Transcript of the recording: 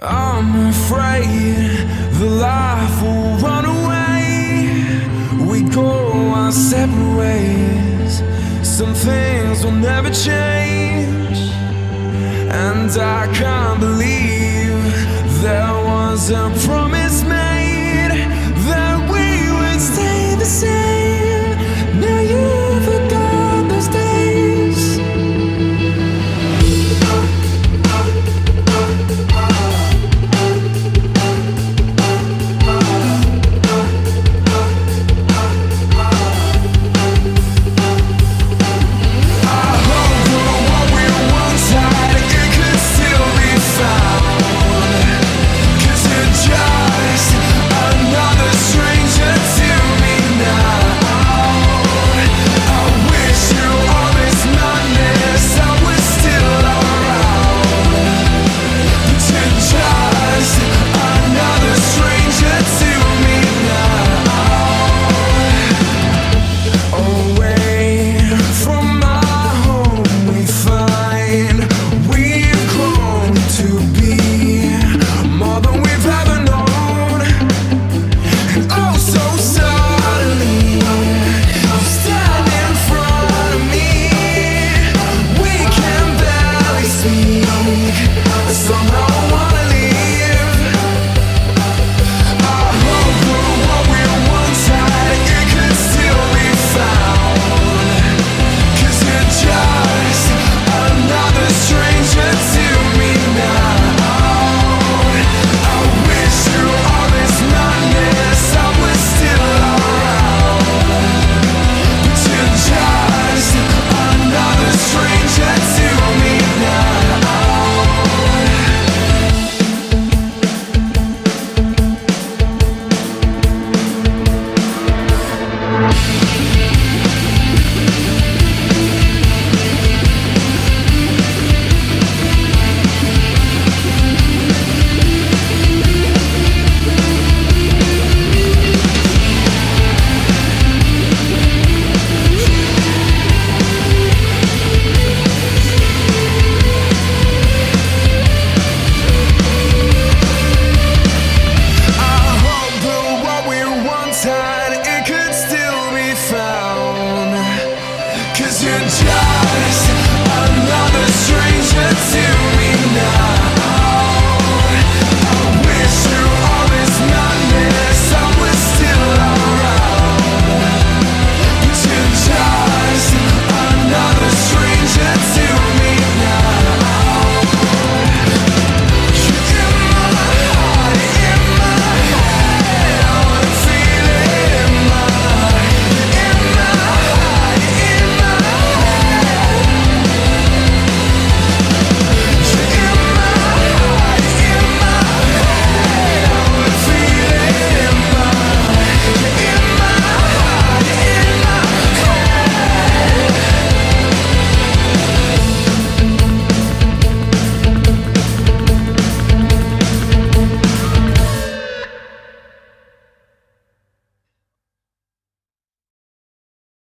I'm afraid the life will run away. We go our separate ways. Some things will never change. And I can't believe there was a promise. young